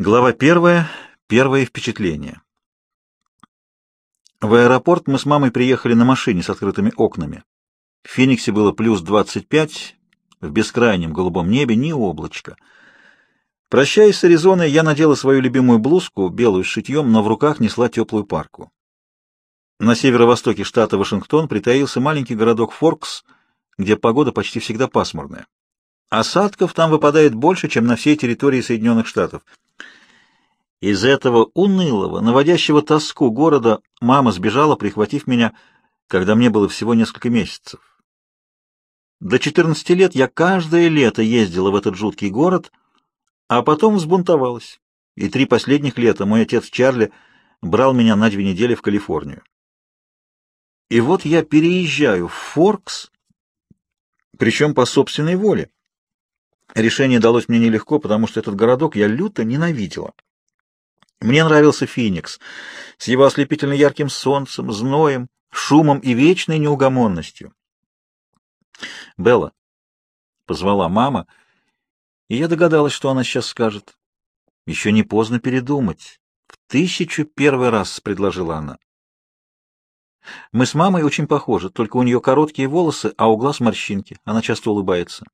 Глава первая. Первое впечатление. В аэропорт мы с мамой приехали на машине с открытыми окнами. В Фениксе было плюс 25, в бескрайнем голубом небе ни облачка. Прощаясь с Аризоной, я надела свою любимую блузку, белую с шитьем, но в руках несла теплую парку. На северо-востоке штата Вашингтон притаился маленький городок Форкс, где погода почти всегда пасмурная. Осадков там выпадает больше, чем на всей территории Соединенных Штатов — из этого унылого, наводящего тоску города мама сбежала, прихватив меня, когда мне было всего несколько месяцев. До 14 лет я каждое лето ездила в этот жуткий город, а потом взбунтовалась. И три последних лета мой отец Чарли брал меня на две недели в Калифорнию. И вот я переезжаю в Форкс, причем по собственной воле. Решение далось мне нелегко, потому что этот городок я люто ненавидела. Мне нравился Феникс с его ослепительно ярким солнцем, зноем, шумом и вечной неугомонностью. «Белла», — позвала мама, и я догадалась, что она сейчас скажет. «Еще не поздно передумать. В тысячу первый раз», — предложила она. Мы с мамой очень похожи, только у нее короткие волосы, а у глаз морщинки. Она часто улыбается.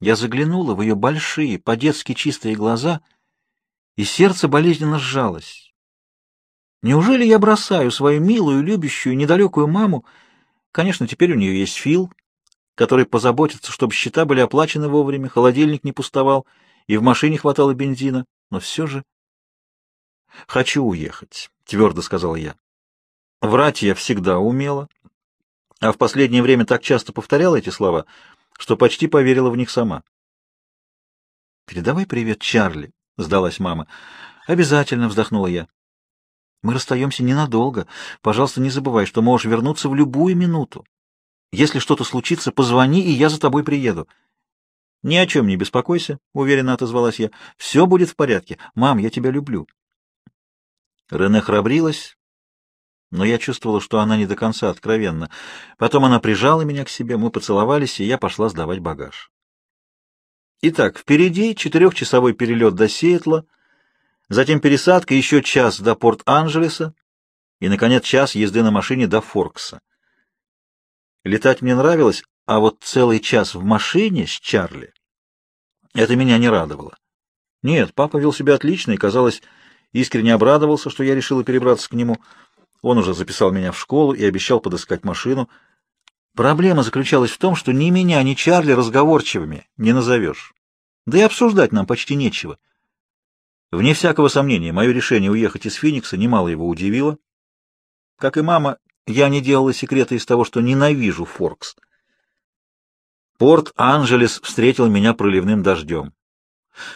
Я заглянула в ее большие, по-детски чистые глаза — и сердце болезненно сжалось. Неужели я бросаю свою милую, любящую, недалекую маму? Конечно, теперь у нее есть Фил, который позаботится, чтобы счета были оплачены вовремя, холодильник не пустовал и в машине хватало бензина, но все же... «Хочу уехать», — твердо сказал я. Врать я всегда умела, а в последнее время так часто повторяла эти слова, что почти поверила в них сама. «Передавай привет Чарли», — сдалась мама. «Обязательно», — вздохнула я. «Мы расстаемся ненадолго. Пожалуйста, не забывай, что можешь вернуться в любую минуту. Если что-то случится, позвони, и я за тобой приеду». «Ни о чем не беспокойся», — уверенно отозвалась я. «Все будет в порядке. Мам, я тебя люблю». Рене храбрилась, но я чувствовала, что она не до конца откровенна. Потом она прижала меня к себе, мы поцеловались, и я пошла сдавать багаж. Итак, впереди четырехчасовой перелет до Сиэтла, затем пересадка, еще час до Порт-Анджелеса и, наконец, час езды на машине до Форкса. Летать мне нравилось, а вот целый час в машине с Чарли — это меня не радовало. Нет, папа вел себя отлично и, казалось, искренне обрадовался, что я решила перебраться к нему. Он уже записал меня в школу и обещал подыскать машину — Проблема заключалась в том, что ни меня, ни Чарли разговорчивыми не назовешь. Да и обсуждать нам почти нечего. Вне всякого сомнения, мое решение уехать из Феникса немало его удивило. Как и мама, я не делала секрета из того, что ненавижу Форкс. Порт-Анджелес встретил меня проливным дождем.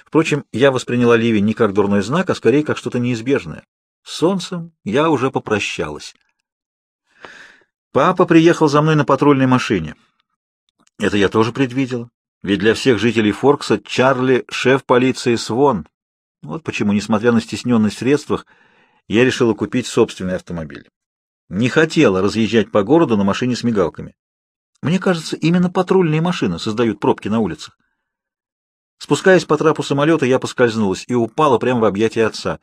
Впрочем, я восприняла ливень не как дурной знак, а скорее как что-то неизбежное. С солнцем я уже попрощалась. Папа приехал за мной на патрульной машине. Это я тоже предвидела. Ведь для всех жителей Форкса Чарли — шеф полиции Свон. Вот почему, несмотря на стесненность в средствах, я решила купить собственный автомобиль. Не хотела разъезжать по городу на машине с мигалками. Мне кажется, именно патрульные машины создают пробки на улицах. Спускаясь по трапу самолета, я поскользнулась и упала прямо в объятия отца.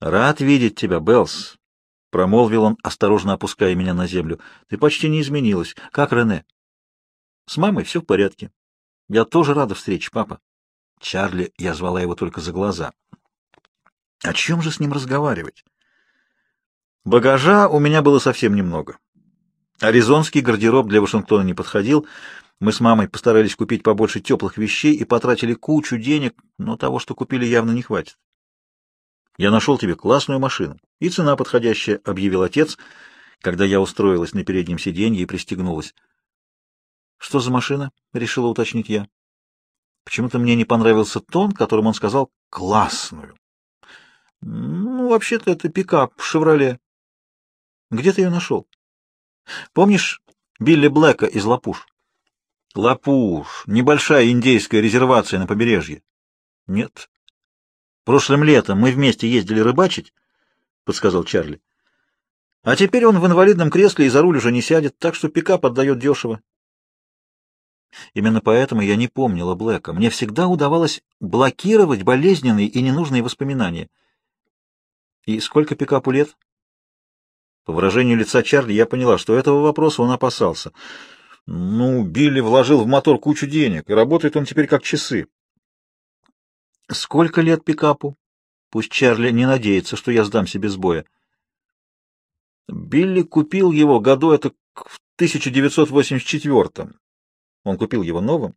«Рад видеть тебя, Беллс», — промолвил он, осторожно опуская меня на землю. — Ты почти не изменилась. Как Рене? — С мамой все в порядке. Я тоже рада встрече, папа. Чарли, я звала его только за глаза. О чем же с ним разговаривать? Багажа у меня было совсем немного. Аризонский гардероб для Вашингтона не подходил. Мы с мамой постарались купить побольше теплых вещей и потратили кучу денег, но того, что купили, явно не хватит. Я нашел тебе классную машину. И цена подходящая, — объявил отец, когда я устроилась на переднем сиденье и пристегнулась. — Что за машина? — решила уточнить я. Почему-то мне не понравился тон, которым он сказал «классную». Ну, вообще-то это пикап «Шевроле». Где ты ее нашел? Помнишь Билли Блэка из Лапуш? Лапуш. Небольшая индейская резервация на побережье. Нет. Прошлым летом мы вместе ездили рыбачить, — подсказал Чарли. А теперь он в инвалидном кресле и за руль уже не сядет, так что пикап отдает дешево. Именно поэтому я не помнила Блэка. Мне всегда удавалось блокировать болезненные и ненужные воспоминания. И сколько пикапу лет? По выражению лица Чарли я поняла, что этого вопроса он опасался. Ну, Билли вложил в мотор кучу денег, и работает он теперь как часы. Сколько лет пикапу? Пусть Чарли не надеется, что я сдам себе с боя. Билли купил его году это в 1984-м. Он купил его новым?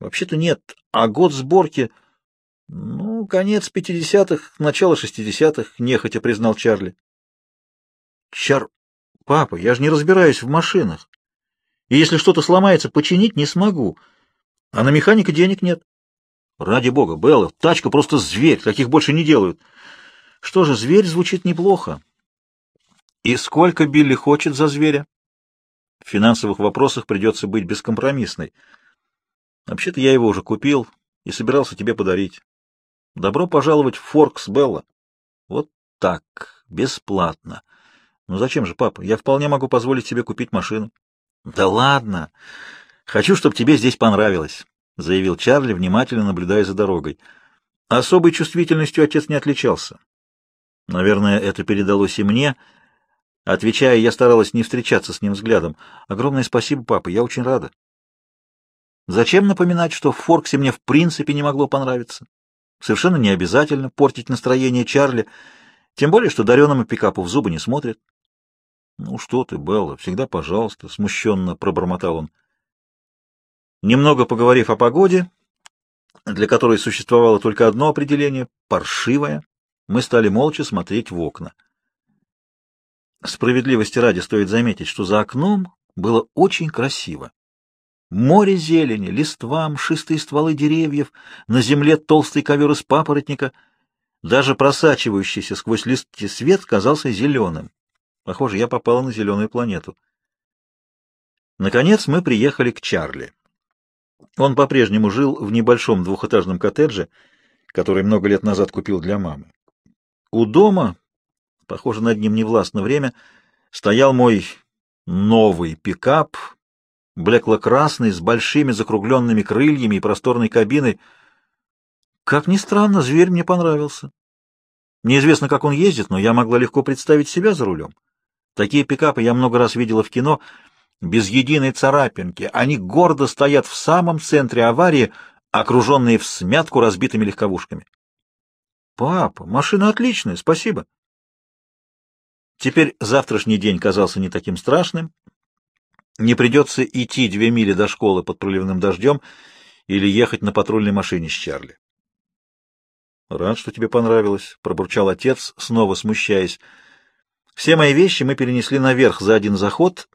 Вообще-то нет. А год сборки... Ну, конец 50-х, начало 60-х, нехотя признал Чарли. Чар... Папа, я же не разбираюсь в машинах. И если что-то сломается, починить не смогу. А на механика денег нет. Ради бога, Белла, тачка просто зверь, таких больше не делают. Что же, зверь звучит неплохо. И сколько Билли хочет за зверя? В финансовых вопросах придется быть бескомпромиссной. Вообще-то я его уже купил и собирался тебе подарить. Добро пожаловать в Форкс, Белла. Вот так, бесплатно. Ну зачем же, папа? Я вполне могу позволить себе купить машину. Да ладно. Хочу, чтобы тебе здесь понравилось, заявил Чарли, внимательно наблюдая за дорогой. Особой чувствительностью отец не отличался. Наверное, это передалось и мне — Отвечая, я старалась не встречаться с ним взглядом. Огромное спасибо, папа, я очень рада. Зачем напоминать, что в Форксе мне в принципе не могло понравиться? Совершенно не обязательно портить настроение Чарли, тем более, что дареному пикапу в зубы не смотрит. — Ну что ты, Белла, всегда пожалуйста, — смущенно пробормотал он. Немного поговорив о погоде, для которой существовало только одно определение — паршивое, мы стали молча смотреть в окна. Справедливости ради стоит заметить, что за окном было очень красиво. Море зелени, листва, мшистые стволы деревьев, на земле толстый ковер из папоротника. Даже просачивающийся сквозь листки свет казался зеленым. Похоже, я попала на зеленую планету. Наконец мы приехали к Чарли. Он по-прежнему жил в небольшом двухэтажном коттедже, который много лет назад купил для мамы. У дома, Похоже, над ним невластно время. Стоял мой новый пикап, блекло-красный, с большими закругленными крыльями и просторной кабиной. Как ни странно, зверь мне понравился. Неизвестно, как он ездит, но я могла легко представить себя за рулем. Такие пикапы я много раз видела в кино, без единой царапинки. Они гордо стоят в самом центре аварии, окруженные в смятку разбитыми легковушками. — Папа, машина отличная, спасибо. Теперь завтрашний день казался не таким страшным. Не придется идти две мили до школы под проливным дождем или ехать на патрульной машине с Чарли. «Рад, что тебе понравилось», — пробурчал отец, снова смущаясь. «Все мои вещи мы перенесли наверх за один заход.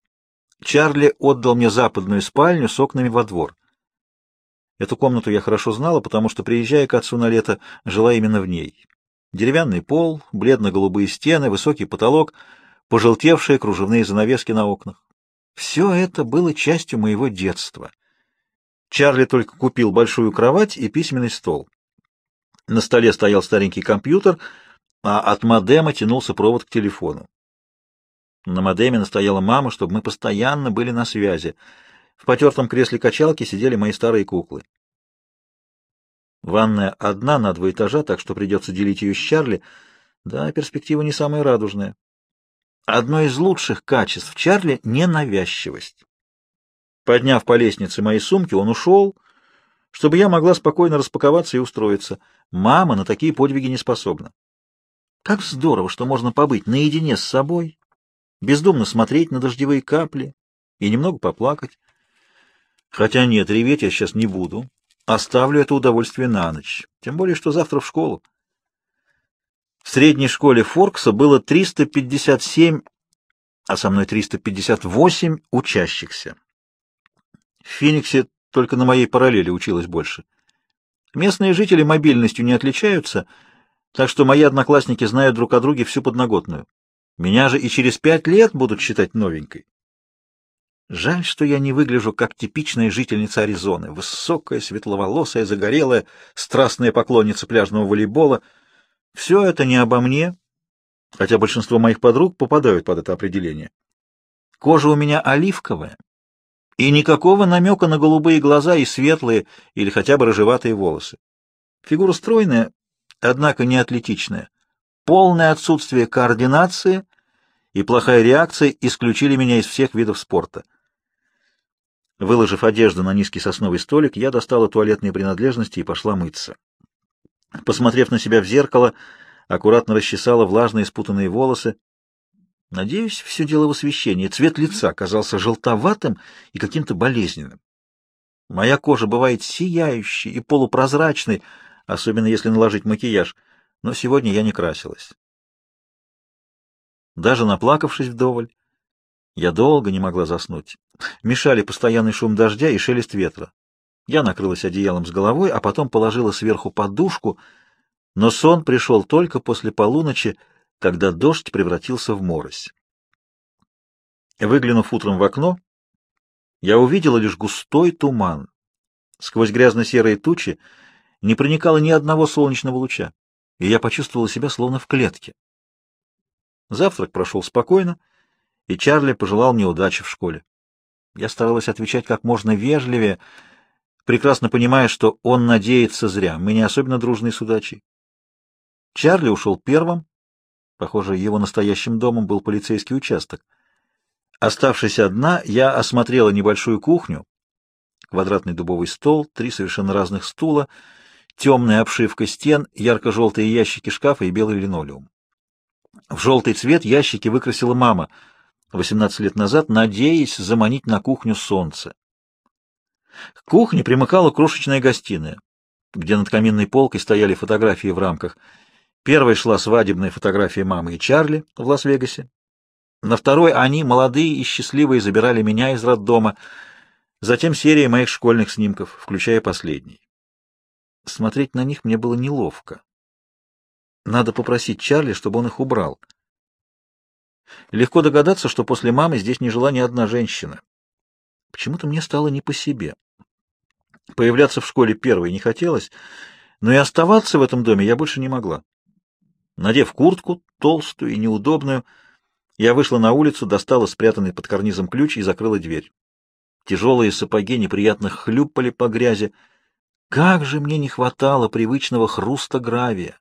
Чарли отдал мне западную спальню с окнами во двор. Эту комнату я хорошо знала, потому что, приезжая к отцу на лето, жила именно в ней. Деревянный пол, бледно-голубые стены, высокий потолок, пожелтевшие кружевные занавески на окнах. Все это было частью моего детства. Чарли только купил большую кровать и письменный стол. На столе стоял старенький компьютер, а от модема тянулся провод к телефону. На модеме настояла мама, чтобы мы постоянно были на связи. В потертом кресле качалки сидели мои старые куклы. Ванная одна на два этажа, так что придется делить ее с Чарли. Да, перспектива не самая радужная. Одно из лучших качеств Чарли — ненавязчивость. Подняв по лестнице мои сумки, он ушел, чтобы я могла спокойно распаковаться и устроиться. Мама на такие подвиги не способна. Как здорово, что можно побыть наедине с собой, бездумно смотреть на дождевые капли и немного поплакать. Хотя нет, реветь я сейчас не буду. Оставлю это удовольствие на ночь, тем более, что завтра в школу. В средней школе Форкса было 357, а со мной 358 учащихся. В Фениксе только на моей параллели училось больше. Местные жители мобильностью не отличаются, так что мои одноклассники знают друг о друге всю подноготную. Меня же и через пять лет будут считать новенькой. Жаль, что я не выгляжу как типичная жительница Аризоны, высокая, светловолосая, загорелая, страстная поклонница пляжного волейбола. Все это не обо мне, хотя большинство моих подруг попадают под это определение. Кожа у меня оливковая, И никакого намека на голубые глаза и светлые или хотя бы рыжеватые волосы. Фигура стройная, однако не атлетичная. Полное отсутствие координации и плохая реакция исключили меня из всех видов спорта. Выложив одежду на низкий сосновый столик, я достала туалетные принадлежности и пошла мыться. Посмотрев на себя в зеркало, аккуратно расчесала влажные спутанные волосы. Надеюсь, все дело в освещении. Цвет лица казался желтоватым и каким-то болезненным. Моя кожа бывает сияющей и полупрозрачной, особенно если наложить макияж, но сегодня я не красилась. Даже наплакавшись вдоволь, я долго не могла заснуть. Мешали постоянный шум дождя и шелест ветра. Я накрылась одеялом с головой, а потом положила сверху подушку, но сон пришел только после полуночи, когда дождь превратился в морось. Выглянув утром в окно, я увидела лишь густой туман. Сквозь грязно-серые тучи не проникало ни одного солнечного луча, и я почувствовала себя словно в клетке. Завтрак прошел спокойно, и Чарли пожелал мне удачи в школе. Я старалась отвечать как можно вежливее, прекрасно понимая, что он надеется зря. Мы не особенно дружные с удачей. Чарли ушел первым. Похоже, его настоящим домом был полицейский участок. Оставшись одна, я осмотрела небольшую кухню. Квадратный дубовый стол, три совершенно разных стула, темная обшивка стен, ярко-желтые ящики шкафа и белый линолеум. В желтый цвет ящики выкрасила мама — 18 лет назад, надеясь заманить на кухню солнце. К кухне примыкала крошечная гостиная, где над каминной полкой стояли фотографии в рамках. Первой шла свадебная фотография мамы и Чарли в Лас-Вегасе. На второй они, молодые и счастливые, забирали меня из роддома. Затем серия моих школьных снимков, включая последний. Смотреть на них мне было неловко. Надо попросить Чарли, чтобы он их убрал. Легко догадаться, что после мамы здесь не жила ни одна женщина. Почему-то мне стало не по себе. Появляться в школе первой не хотелось, но и оставаться в этом доме я больше не могла. Надев куртку, толстую и неудобную, я вышла на улицу, достала спрятанный под карнизом ключ и закрыла дверь. Тяжелые сапоги неприятно хлюпали по грязи. Как же мне не хватало привычного хруста гравия!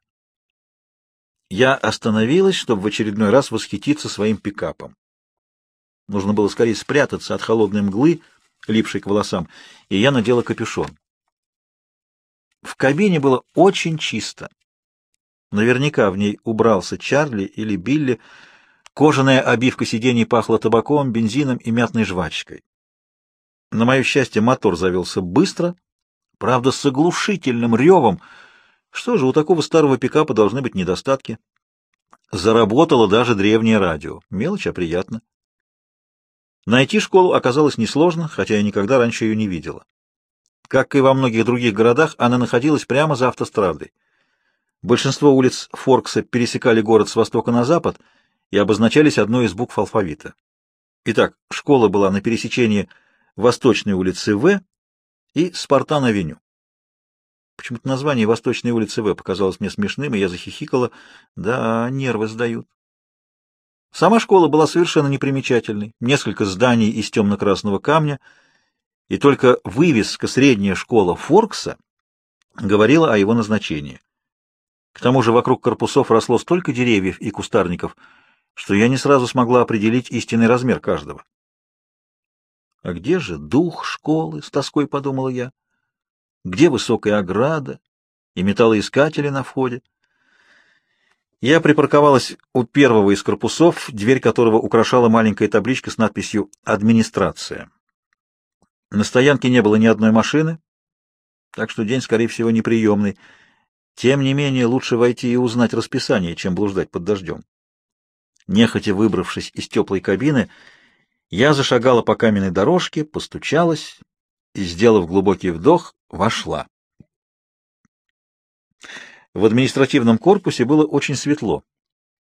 Я остановилась, чтобы в очередной раз восхититься своим пикапом. Нужно было скорее спрятаться от холодной мглы, липшей к волосам, и я надела капюшон. В кабине было очень чисто. Наверняка в ней убрался Чарли или Билли. Кожаная обивка сидений пахла табаком, бензином и мятной жвачкой. На мое счастье, мотор завелся быстро, правда, с оглушительным ревом — что же, у такого старого пикапа должны быть недостатки. Заработало даже древнее радио. Мелочь, а приятно. Найти школу оказалось несложно, хотя я никогда раньше ее не видела. Как и во многих других городах, она находилась прямо за автострадой. Большинство улиц Форкса пересекали город с востока на запад и обозначались одной из букв алфавита. Итак, школа была на пересечении Восточной улицы В и Спартан-авеню. Почему-то название Восточной улицы В показалось мне смешным, и я захихикала. Да, нервы сдают. Сама школа была совершенно непримечательной. Несколько зданий из темно-красного камня, и только вывеска «Средняя школа Форкса» говорила о его назначении. К тому же вокруг корпусов росло столько деревьев и кустарников, что я не сразу смогла определить истинный размер каждого. «А где же дух школы?» — с тоской подумала я. Где высокая ограда и металлоискатели на входе? Я припарковалась у первого из корпусов, дверь которого украшала маленькая табличка с надписью «Администрация». На стоянке не было ни одной машины, так что день, скорее всего, неприемный. Тем не менее, лучше войти и узнать расписание, чем блуждать под дождем. Нехотя выбравшись из теплой кабины, я зашагала по каменной дорожке, постучалась и, сделав глубокий вдох, вошла. В административном корпусе было очень светло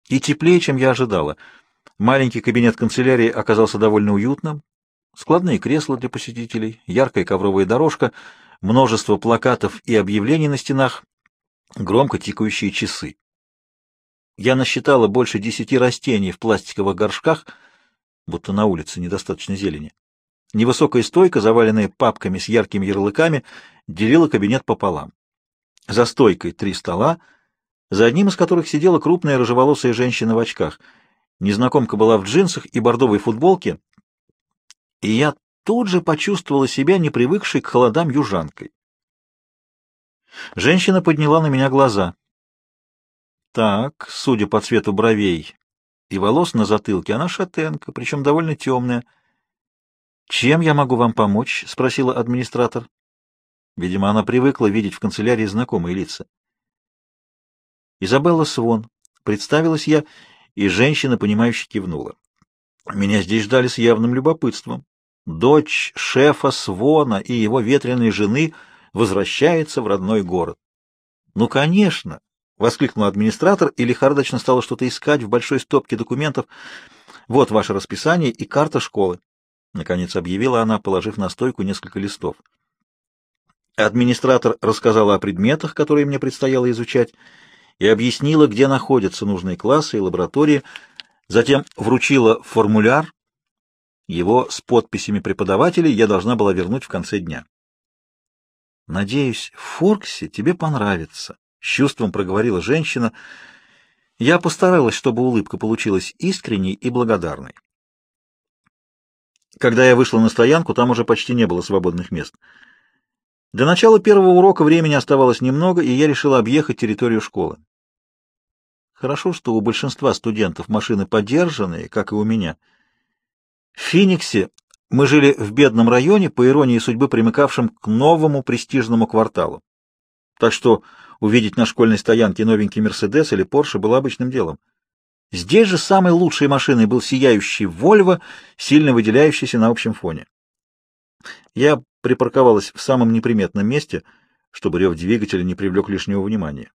и теплее, чем я ожидала. Маленький кабинет канцелярии оказался довольно уютным. Складные кресла для посетителей, яркая ковровая дорожка, множество плакатов и объявлений на стенах, громко тикающие часы. Я насчитала больше десяти растений в пластиковых горшках, будто на улице недостаточно зелени. Невысокая стойка, заваленная папками с яркими ярлыками, делила кабинет пополам. За стойкой три стола, за одним из которых сидела крупная рыжеволосая женщина в очках. Незнакомка была в джинсах и бордовой футболке, и я тут же почувствовала себя непривыкшей к холодам южанкой. Женщина подняла на меня глаза. Так, судя по цвету бровей и волос на затылке, она шатенка, причем довольно темная. «Чем я могу вам помочь?» — спросила администратор. Видимо, она привыкла видеть в канцелярии знакомые лица. Изабелла Свон. Представилась я, и женщина, понимающе кивнула. Меня здесь ждали с явным любопытством. Дочь шефа Свона и его ветреной жены возвращается в родной город. «Ну, конечно!» — воскликнул администратор и лихорадочно стала что-то искать в большой стопке документов. «Вот ваше расписание и карта школы», — наконец объявила она, положив на стойку несколько листов. Администратор рассказала о предметах, которые мне предстояло изучать, и объяснила, где находятся нужные классы и лаборатории, затем вручила формуляр. Его с подписями преподавателей я должна была вернуть в конце дня. «Надеюсь, в Форксе тебе понравится», — с чувством проговорила женщина. Я постаралась, чтобы улыбка получилась искренней и благодарной. Когда я вышла на стоянку, там уже почти не было свободных мест — до начала первого урока времени оставалось немного, и я решила объехать территорию школы. Хорошо, что у большинства студентов машины подержанные, как и у меня. В Финиксе мы жили в бедном районе, по иронии судьбы, примыкавшем к новому престижному кварталу. Так что увидеть на школьной стоянке новенький «Мерседес» или «Порше» было обычным делом. Здесь же самой лучшей машиной был сияющий «Вольво», сильно выделяющийся на общем фоне. Я припарковалась в самом неприметном месте, чтобы рев двигателя не привлек лишнего внимания.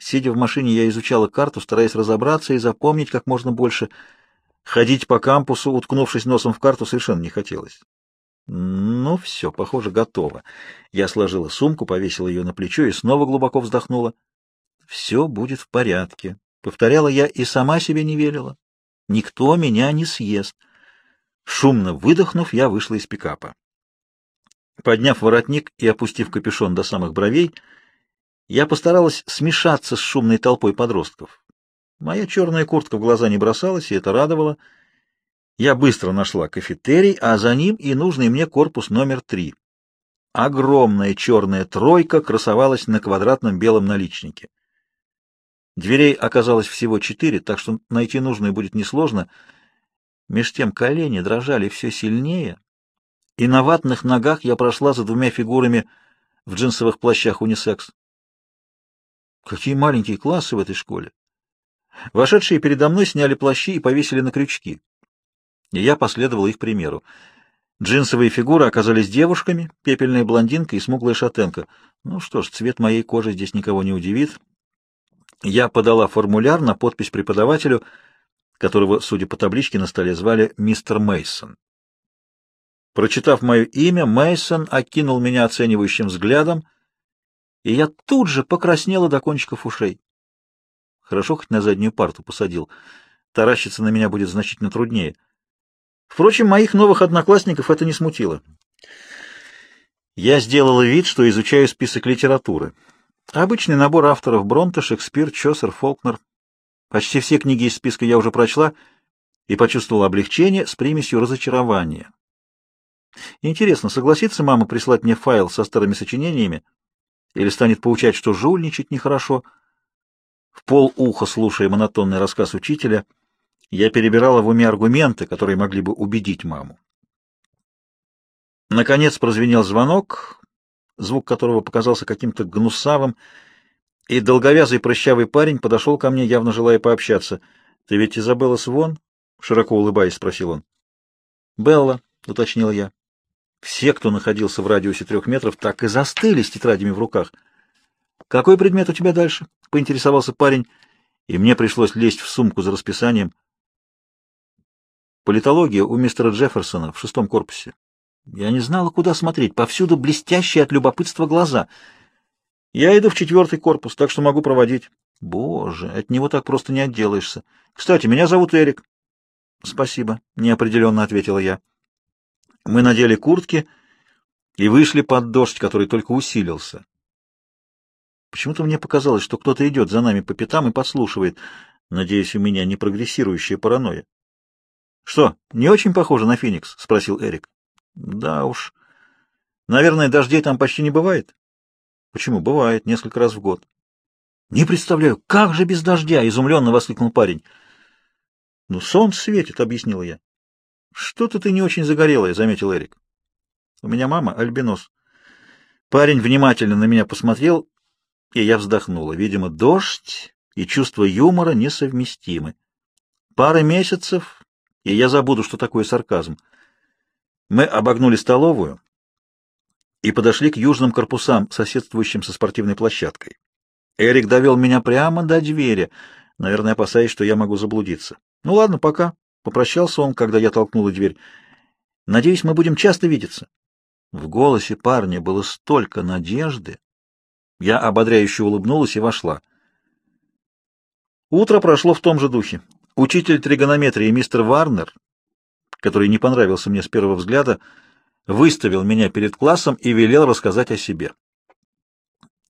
Сидя в машине, я изучала карту, стараясь разобраться и запомнить как можно больше. Ходить по кампусу, уткнувшись носом в карту, совершенно не хотелось. Ну, все, похоже, готово. Я сложила сумку, повесила ее на плечо и снова глубоко вздохнула. Все будет в порядке. Повторяла я и сама себе не верила. Никто меня не съест. Шумно выдохнув, я вышла из пикапа. Подняв воротник и опустив капюшон до самых бровей, я постаралась смешаться с шумной толпой подростков. Моя черная куртка в глаза не бросалась, и это радовало. Я быстро нашла кафетерий, а за ним и нужный мне корпус номер три. Огромная черная тройка красовалась на квадратном белом наличнике. Дверей оказалось всего четыре, так что найти нужную будет несложно. Меж тем колени дрожали все сильнее, и на ватных ногах я прошла за двумя фигурами в джинсовых плащах унисекс. Какие маленькие классы в этой школе! Вошедшие передо мной сняли плащи и повесили на крючки. И я последовал их примеру. Джинсовые фигуры оказались девушками, пепельная блондинка и смуглая шатенка. Ну что ж, цвет моей кожи здесь никого не удивит. Я подала формуляр на подпись преподавателю, которого, судя по табличке на столе, звали мистер Мейсон. Прочитав мое имя, Мейсон окинул меня оценивающим взглядом, и я тут же покраснела до кончиков ушей. Хорошо, хоть на заднюю парту посадил. Таращиться на меня будет значительно труднее. Впрочем, моих новых одноклассников это не смутило. Я сделала вид, что изучаю список литературы. Обычный набор авторов Бронте, Шекспир, Чосер, Фолкнер. Почти все книги из списка я уже прочла и почувствовала облегчение с примесью разочарования. Интересно, согласится мама прислать мне файл со старыми сочинениями или станет поучать, что жульничать нехорошо? В пол уха, слушая монотонный рассказ учителя, я перебирала в уме аргументы, которые могли бы убедить маму. Наконец прозвенел звонок, звук которого показался каким-то гнусавым, и долговязый прыщавый парень подошел ко мне, явно желая пообщаться. — Ты ведь Изабелла Свон? — широко улыбаясь, спросил он. — Белла, — уточнил я. Все, кто находился в радиусе трех метров, так и застыли с тетрадями в руках. «Какой предмет у тебя дальше?» — поинтересовался парень, и мне пришлось лезть в сумку за расписанием. Политология у мистера Джефферсона в шестом корпусе. Я не знала, куда смотреть, повсюду блестящие от любопытства глаза. Я иду в четвертый корпус, так что могу проводить. Боже, от него так просто не отделаешься. Кстати, меня зовут Эрик. Спасибо, неопределенно ответила я. Мы надели куртки и вышли под дождь, который только усилился. Почему-то мне показалось, что кто-то идет за нами по пятам и подслушивает. Надеюсь, у меня не прогрессирующая паранойя. — Что, не очень похоже на Феникс? — спросил Эрик. — Да уж. Наверное, дождей там почти не бывает? — Почему? Бывает, несколько раз в год. — Не представляю, как же без дождя? — изумленно воскликнул парень. — Ну, солнце светит, — объяснил я. — Что-то ты не очень загорелая, — заметил Эрик. — У меня мама альбинос. Парень внимательно на меня посмотрел, и я вздохнула. Видимо, дождь и чувство юмора несовместимы. Пара месяцев, и я забуду, что такое сарказм. Мы обогнули столовую и подошли к южным корпусам, соседствующим со спортивной площадкой. Эрик довел меня прямо до двери, наверное, опасаясь, что я могу заблудиться. Ну ладно, пока. Попрощался он, когда я толкнула дверь. Надеюсь, мы будем часто видеться. В голосе парня было столько надежды. Я ободряюще улыбнулась и вошла. Утро прошло в том же духе. Учитель тригонометрии мистер Варнер, который не понравился мне с первого взгляда, выставил меня перед классом и велел рассказать о себе.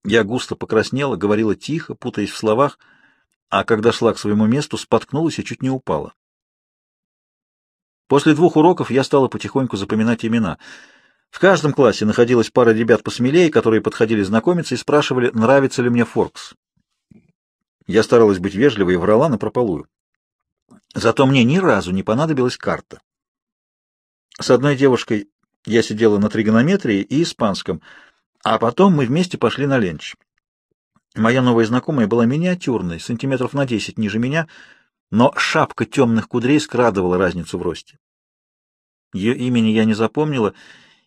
Я густо покраснела, говорила тихо, путаясь в словах, а когда шла к своему месту, споткнулась и чуть не упала. После двух уроков я стала потихоньку запоминать имена. В каждом классе находилась пара ребят посмелее, которые подходили знакомиться и спрашивали, нравится ли мне Форкс. Я старалась быть вежливой и врала напропалую. Зато мне ни разу не понадобилась карта. С одной девушкой я сидела на тригонометрии и испанском, а потом мы вместе пошли на ленч. Моя новая знакомая была миниатюрной, сантиметров на десять ниже меня, но шапка темных кудрей скрадывала разницу в росте. Ее имени я не запомнила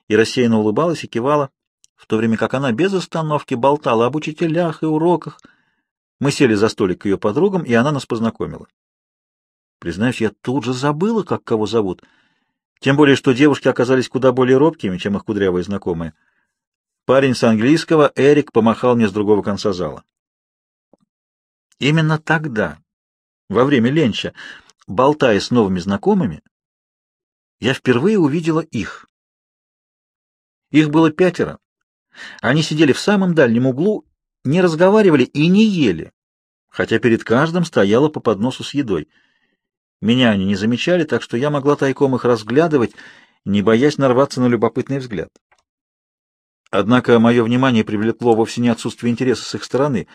и рассеянно улыбалась и кивала, в то время как она без остановки болтала об учителях и уроках. Мы сели за столик к ее подругам, и она нас познакомила. Признаюсь, я тут же забыла, как кого зовут. Тем более, что девушки оказались куда более робкими, чем их кудрявые знакомые. Парень с английского, Эрик, помахал мне с другого конца зала. Именно тогда, во время ленча, болтая с новыми знакомыми, я впервые увидела их. Их было пятеро. Они сидели в самом дальнем углу, не разговаривали и не ели, хотя перед каждым стояла по подносу с едой — меня они не замечали, так что я могла тайком их разглядывать, не боясь нарваться на любопытный взгляд. Однако мое внимание привлекло вовсе не отсутствие интереса с их стороны.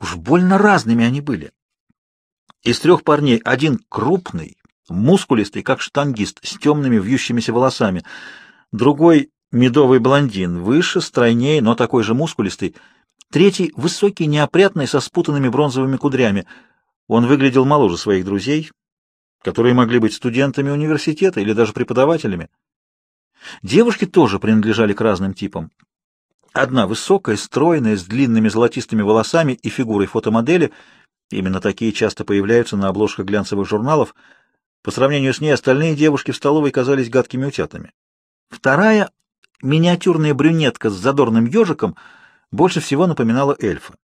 Уж больно разными они были. Из трех парней один крупный, мускулистый, как штангист, с темными вьющимися волосами, другой — медовый блондин, выше, стройнее, но такой же мускулистый, третий — высокий, неопрятный, со спутанными бронзовыми кудрями. Он выглядел моложе своих друзей, которые могли быть студентами университета или даже преподавателями. Девушки тоже принадлежали к разным типам. Одна высокая, стройная, с длинными золотистыми волосами и фигурой фотомодели, именно такие часто появляются на обложках глянцевых журналов, по сравнению с ней остальные девушки в столовой казались гадкими утятами. Вторая, миниатюрная брюнетка с задорным ежиком, больше всего напоминала эльфа.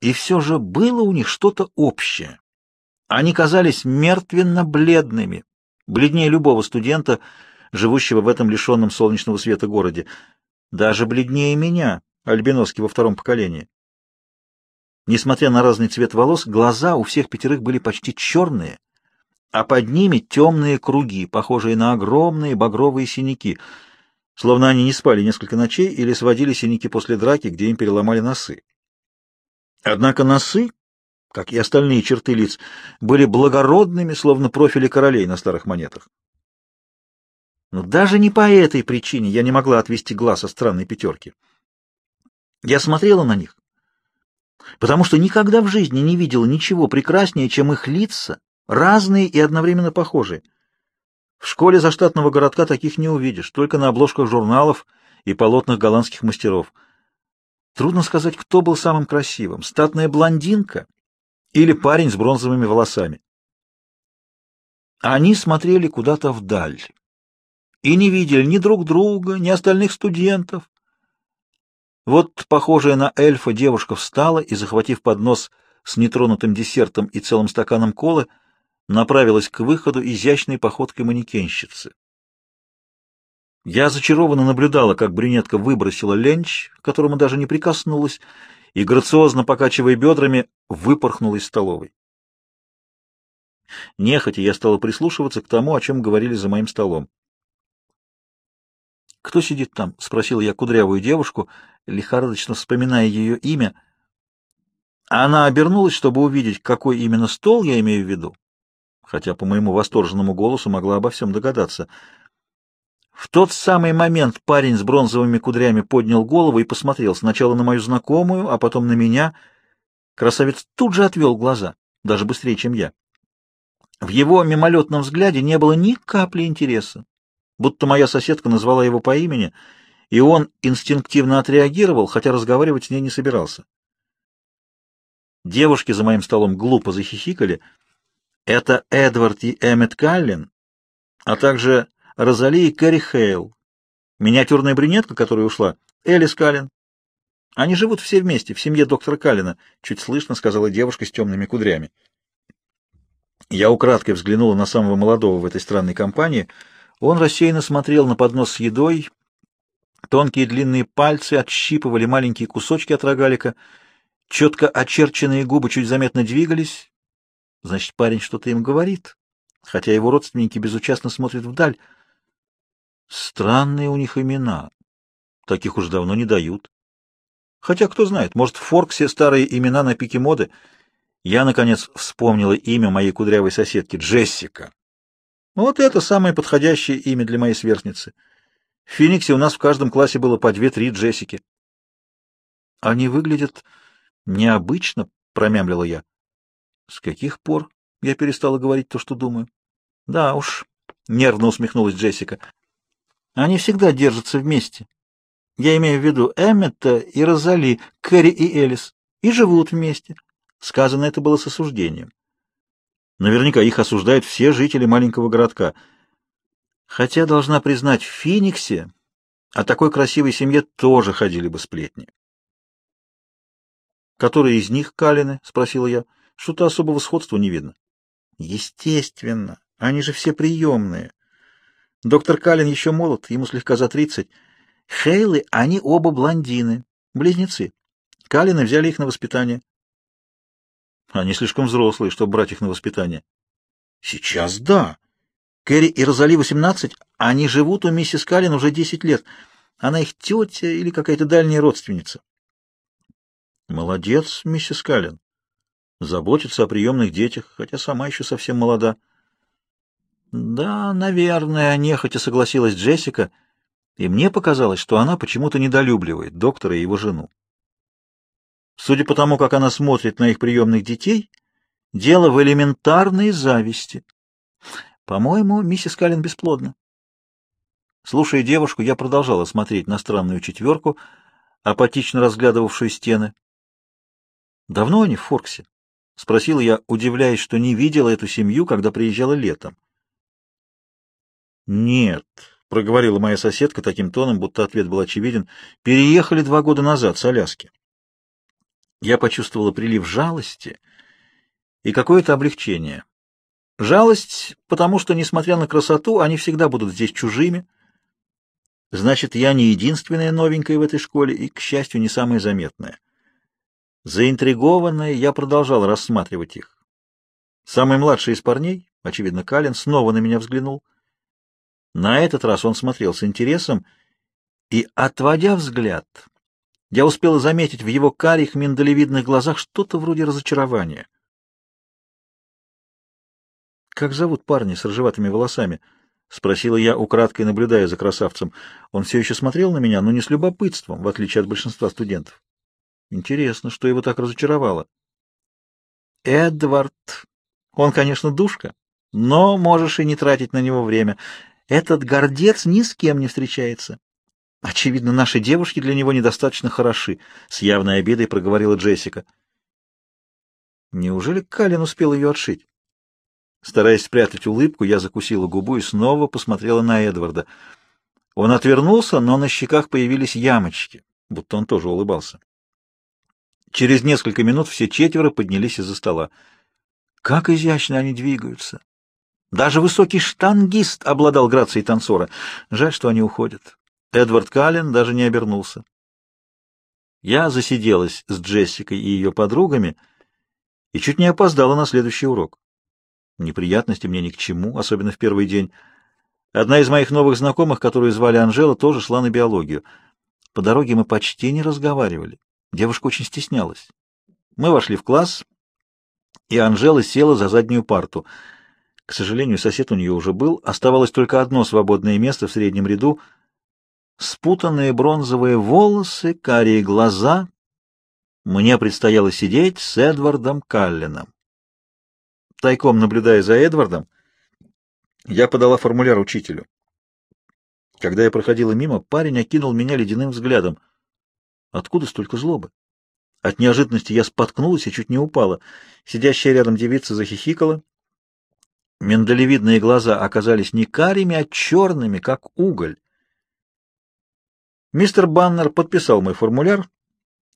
И все же было у них что-то общее. Они казались мертвенно-бледными, бледнее любого студента, живущего в этом лишенном солнечного света городе, даже бледнее меня, альбиноски во втором поколении. Несмотря на разный цвет волос, глаза у всех пятерых были почти черные, а под ними темные круги, похожие на огромные багровые синяки, словно они не спали несколько ночей или сводили синяки после драки, где им переломали носы. Однако носы как и остальные черты лиц, были благородными, словно профили королей на старых монетах. Но даже не по этой причине я не могла отвести глаз от странной пятерки. Я смотрела на них, потому что никогда в жизни не видела ничего прекраснее, чем их лица, разные и одновременно похожие. В школе заштатного городка таких не увидишь, только на обложках журналов и полотнах голландских мастеров. Трудно сказать, кто был самым красивым, статная блондинка или парень с бронзовыми волосами. Они смотрели куда-то вдаль и не видели ни друг друга, ни остальных студентов. Вот похожая на эльфа девушка встала и, захватив поднос с нетронутым десертом и целым стаканом колы, направилась к выходу изящной походкой манекенщицы. Я зачарованно наблюдала, как брюнетка выбросила ленч, к которому даже не прикоснулась, и, грациозно покачивая бедрами, выпорхнула из столовой. Нехотя я стала прислушиваться к тому, о чем говорили за моим столом. «Кто сидит там?» — спросила я кудрявую девушку, лихорадочно вспоминая ее имя. Она обернулась, чтобы увидеть, какой именно стол я имею в виду, хотя по моему восторженному голосу могла обо всем догадаться. В тот самый момент парень с бронзовыми кудрями поднял голову и посмотрел сначала на мою знакомую, а потом на меня. Красавец тут же отвел глаза, даже быстрее, чем я. В его мимолетном взгляде не было ни капли интереса, будто моя соседка назвала его по имени, и он инстинктивно отреагировал, хотя разговаривать с ней не собирался. Девушки за моим столом глупо захихикали. Это Эдвард и Эммет Каллин, а также Розали и Кэрри Хейл. Миниатюрная брюнетка, которая ушла, Элис Каллин. Они живут все вместе, в семье доктора Каллина, чуть слышно сказала девушка с темными кудрями. Я украдкой взглянула на самого молодого в этой странной компании. Он рассеянно смотрел на поднос с едой. Тонкие длинные пальцы отщипывали маленькие кусочки от рогалика. Четко очерченные губы чуть заметно двигались. Значит, парень что-то им говорит, хотя его родственники безучастно смотрят вдаль. Странные у них имена. Таких уж давно не дают. Хотя, кто знает, может, в Форксе старые имена на пике моды — я, наконец, вспомнила имя моей кудрявой соседки — Джессика. Вот это самое подходящее имя для моей сверстницы. В Фениксе у нас в каждом классе было по две-три Джессики. Они выглядят необычно, — промямлила я. С каких пор я перестала говорить то, что думаю? Да уж, — нервно усмехнулась Джессика. Они всегда держатся вместе. Я имею в виду Эммета и Розали, Кэрри и Элис, и живут вместе. Сказано это было с осуждением. Наверняка их осуждают все жители маленького городка. Хотя, должна признать, в Фениксе о такой красивой семье тоже ходили бы сплетни. «Которые из них Калины?» — спросила я. «Что-то особого сходства не видно». «Естественно. Они же все приемные. Доктор Калин еще молод, ему слегка за тридцать. Хейлы, они оба блондины, близнецы. Калины взяли их на воспитание. Они слишком взрослые, чтобы брать их на воспитание. Сейчас да. Кэрри и Розали 18, они живут у миссис Каллен уже 10 лет. Она их тетя или какая-то дальняя родственница. Молодец, миссис Каллен. Заботится о приемных детях, хотя сама еще совсем молода. Да, наверное, нехотя согласилась Джессика, и мне показалось, что она почему-то недолюбливает доктора и его жену. Судя по тому, как она смотрит на их приемных детей, дело в элементарной зависти. По-моему, миссис Каллен бесплодна. Слушая девушку, я продолжала смотреть на странную четверку, апатично разглядывавшую стены. «Давно они в Форксе?» — спросила я, удивляясь, что не видела эту семью, когда приезжала летом. «Нет», — проговорила моя соседка таким тоном, будто ответ был очевиден, — «переехали два года назад с Аляски». Я почувствовала прилив жалости и какое-то облегчение. Жалость, потому что, несмотря на красоту, они всегда будут здесь чужими. Значит, я не единственная новенькая в этой школе и, к счастью, не самая заметная. Заинтригованная, я продолжал рассматривать их. Самый младший из парней, очевидно, Калин, снова на меня взглянул. На этот раз он смотрел с интересом и, отводя взгляд, я успела заметить в его карих миндалевидных глазах что-то вроде разочарования. «Как зовут парня с рыжеватыми волосами?» — спросила я, украдкой наблюдая за красавцем. Он все еще смотрел на меня, но не с любопытством, в отличие от большинства студентов. Интересно, что его так разочаровало. «Эдвард. Он, конечно, душка, но можешь и не тратить на него время. Этот гордец ни с кем не встречается. Очевидно, наши девушки для него недостаточно хороши, — с явной обидой проговорила Джессика. Неужели Калин успел ее отшить? Стараясь спрятать улыбку, я закусила губу и снова посмотрела на Эдварда. Он отвернулся, но на щеках появились ямочки, будто он тоже улыбался. Через несколько минут все четверо поднялись из-за стола. Как изящно они двигаются! Даже высокий штангист обладал грацией танцора. Жаль, что они уходят. Эдвард Каллен даже не обернулся. Я засиделась с Джессикой и ее подругами и чуть не опоздала на следующий урок. Неприятности мне ни к чему, особенно в первый день. Одна из моих новых знакомых, которую звали Анжела, тоже шла на биологию. По дороге мы почти не разговаривали. Девушка очень стеснялась. Мы вошли в класс, и Анжела села за заднюю парту. К сожалению, сосед у нее уже был. Оставалось только одно свободное место в среднем ряду. Спутанные бронзовые волосы, карие глаза. Мне предстояло сидеть с Эдвардом Каллином. Тайком наблюдая за Эдвардом, я подала формуляр учителю. Когда я проходила мимо, парень окинул меня ледяным взглядом. Откуда столько злобы? От неожиданности я споткнулась и чуть не упала. Сидящая рядом девица захихикала. Миндалевидные глаза оказались не карими, а черными, как уголь. Мистер Баннер подписал мой формуляр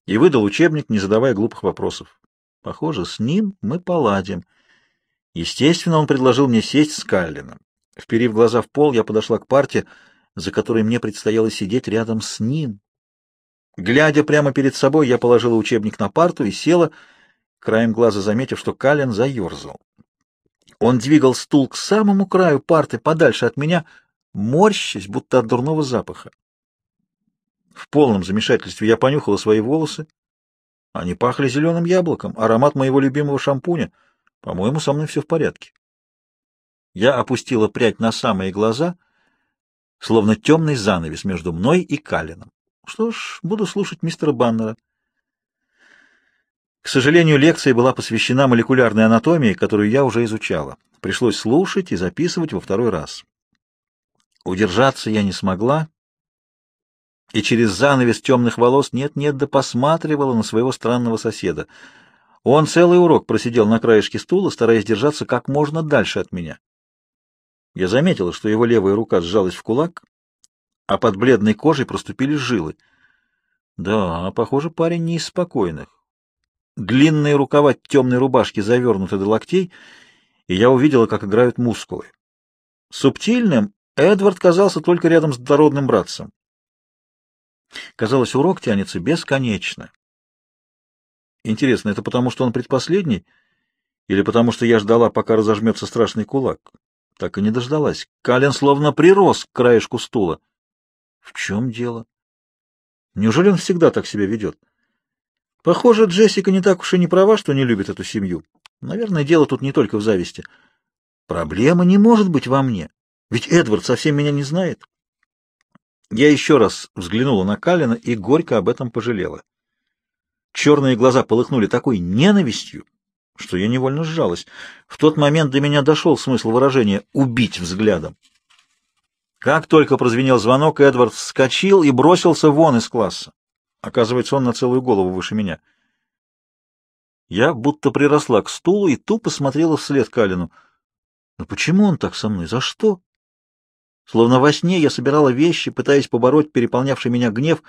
и выдал учебник, не задавая глупых вопросов. Похоже, с ним мы поладим. Естественно, он предложил мне сесть с Каллином. Вперив глаза в пол, я подошла к парте, за которой мне предстояло сидеть рядом с ним. Глядя прямо перед собой, я положила учебник на парту и села, краем глаза заметив, что Каллен заерзал. Он двигал стул к самому краю парты, подальше от меня, морщась, будто от дурного запаха. В полном замешательстве я понюхала свои волосы. Они пахли зеленым яблоком, аромат моего любимого шампуня. По-моему, со мной все в порядке. Я опустила прядь на самые глаза, словно темный занавес между мной и Калином. Что ж, буду слушать мистера Баннера. К сожалению, лекция была посвящена молекулярной анатомии, которую я уже изучала. Пришлось слушать и записывать во второй раз. Удержаться я не смогла, и через занавес темных волос нет-нет да посматривала на своего странного соседа. Он целый урок просидел на краешке стула, стараясь держаться как можно дальше от меня. Я заметила, что его левая рука сжалась в кулак, а под бледной кожей проступили жилы. Да, похоже, парень не из спокойных. Длинные рукава темной рубашки завернуты до локтей, и я увидела, как играют мускулы. Субтильным Эдвард казался только рядом с дородным братцем. Казалось, урок тянется бесконечно. Интересно, это потому, что он предпоследний, или потому, что я ждала, пока разожмется страшный кулак? Так и не дождалась. Кален словно прирос к краешку стула. В чем дело? Неужели он всегда так себя ведет? Похоже, Джессика не так уж и не права, что не любит эту семью. Наверное, дело тут не только в зависти. Проблема не может быть во мне, ведь Эдвард совсем меня не знает. Я еще раз взглянула на Калина и горько об этом пожалела. Черные глаза полыхнули такой ненавистью, что я невольно сжалась. В тот момент до меня дошел смысл выражения «убить взглядом». Как только прозвенел звонок, Эдвард вскочил и бросился вон из класса. Оказывается, он на целую голову выше меня. Я будто приросла к стулу и тупо смотрела вслед Калину. Но почему он так со мной? За что? Словно во сне я собирала вещи, пытаясь побороть переполнявший меня гнев.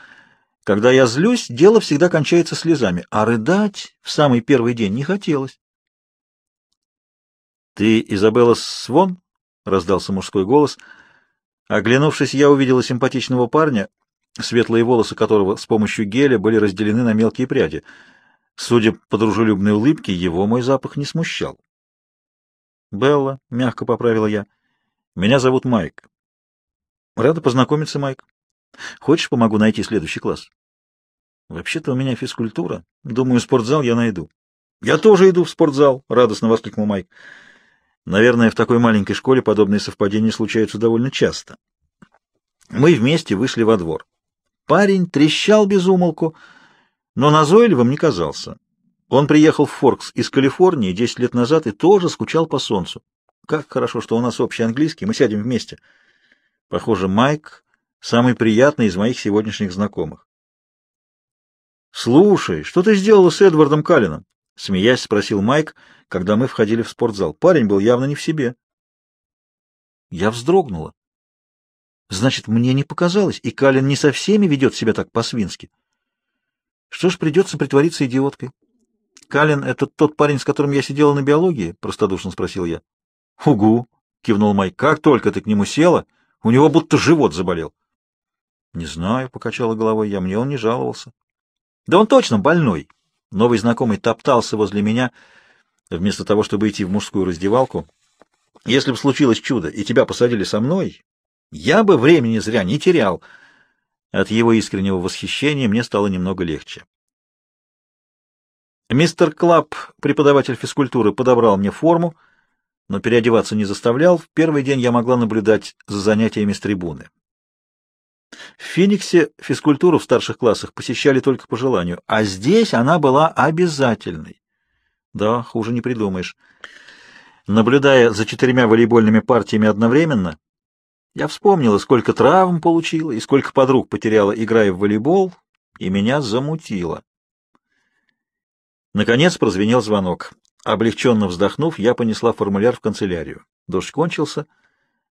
Когда я злюсь, дело всегда кончается слезами, а рыдать в самый первый день не хотелось. — Ты Изабелла Свон? — раздался мужской голос. Оглянувшись, я увидела симпатичного парня, светлые волосы которого с помощью геля были разделены на мелкие пряди. Судя по дружелюбной улыбке, его мой запах не смущал. — Белла, — мягко поправила я, — меня зовут Майк. Рада познакомиться, Майк. Хочешь, помогу найти следующий класс? Вообще-то у меня физкультура. Думаю, спортзал я найду. Я тоже иду в спортзал, радостно воскликнул Майк. Наверное, в такой маленькой школе подобные совпадения случаются довольно часто. Мы вместе вышли во двор. Парень трещал без умолку, но назойливым не казался. Он приехал в Форкс из Калифорнии 10 лет назад и тоже скучал по солнцу. Как хорошо, что у нас общий английский, мы сядем вместе. Похоже, Майк самый приятный из моих сегодняшних знакомых. «Слушай, что ты сделала с Эдвардом Каллином?» — смеясь спросил Майк, когда мы входили в спортзал. Парень был явно не в себе. Я вздрогнула. Значит, мне не показалось, и Калин не со всеми ведет себя так по-свински. Что ж, придется притвориться идиоткой. Калин — это тот парень, с которым я сидела на биологии? — простодушно спросил я. — Угу, — кивнул Майк. «Как только ты к нему села, у него будто живот заболел». «Не знаю», — покачала головой я, — «мне он не жаловался». «Да он точно больной». Новый знакомый топтался возле меня, вместо того, чтобы идти в мужскую раздевалку. «Если бы случилось чудо, и тебя посадили со мной, я бы времени зря не терял». От его искреннего восхищения мне стало немного легче. Мистер Клаб, преподаватель физкультуры, подобрал мне форму, но переодеваться не заставлял. В первый день я могла наблюдать за занятиями с трибуны. В Фениксе физкультуру в старших классах посещали только по желанию, а здесь она была обязательной. Да, хуже не придумаешь. Наблюдая за четырьмя волейбольными партиями одновременно, я вспомнила, сколько травм получила и сколько подруг потеряла, играя в волейбол, и меня замутило. Наконец прозвенел звонок. Облегченно вздохнув, я понесла формуляр в канцелярию. Дождь кончился,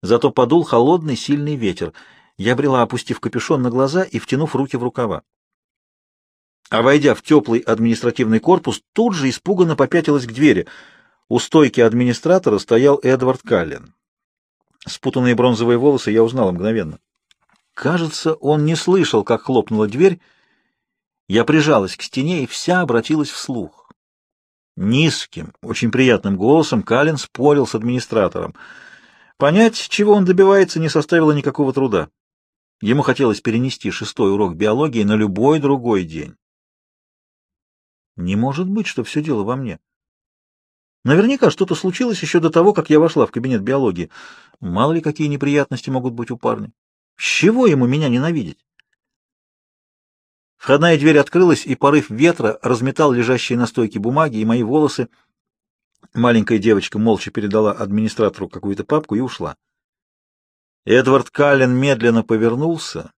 зато подул холодный сильный ветер. Я брела, опустив капюшон на глаза и втянув руки в рукава. А войдя в теплый административный корпус, тут же испуганно попятилась к двери. У стойки администратора стоял Эдвард Каллен. Спутанные бронзовые волосы я узнала мгновенно. Кажется, он не слышал, как хлопнула дверь, я прижалась к стене и вся обратилась вслух. Низким, очень приятным голосом Калин спорил с администратором. Понять, чего он добивается, не составило никакого труда. Ему хотелось перенести шестой урок биологии на любой другой день. Не может быть, что все дело во мне. Наверняка что-то случилось еще до того, как я вошла в кабинет биологии. Мало ли, какие неприятности могут быть у парня. С чего ему меня ненавидеть? Входная дверь открылась, и порыв ветра разметал лежащие на стойке бумаги и мои волосы. Маленькая девочка молча передала администратору какую-то папку и ушла. Эдвард Каллен медленно повернулся,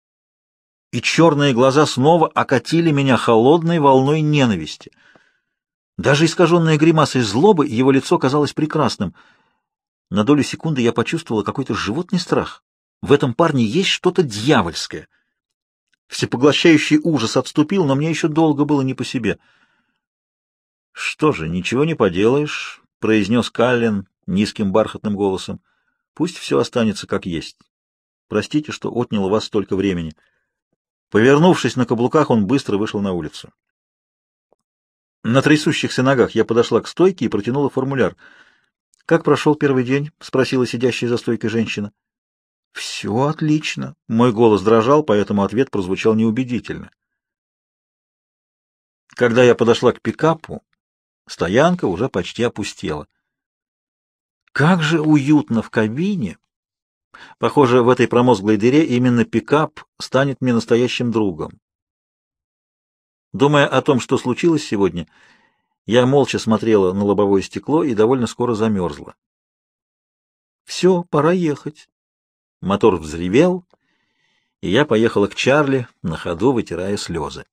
и черные глаза снова окатили меня холодной волной ненависти. Даже искаженная гримасой злобы его лицо казалось прекрасным. На долю секунды я почувствовала какой-то животный страх. В этом парне есть что-то дьявольское — Всепоглощающий ужас отступил, но мне еще долго было не по себе. — Что же, ничего не поделаешь, — произнес Каллен низким бархатным голосом. — Пусть все останется как есть. Простите, что отнял у вас столько времени. Повернувшись на каблуках, он быстро вышел на улицу. На трясущихся ногах я подошла к стойке и протянула формуляр. — Как прошел первый день? — спросила сидящая за стойкой женщина. Все отлично. Мой голос дрожал, поэтому ответ прозвучал неубедительно. Когда я подошла к пикапу, стоянка уже почти опустела. Как же уютно в кабине! Похоже, в этой промозглой дыре именно пикап станет мне настоящим другом. Думая о том, что случилось сегодня, я молча смотрела на лобовое стекло и довольно скоро замерзла. Все, пора ехать. Мотор взревел, и я поехала к Чарли, на ходу вытирая слезы.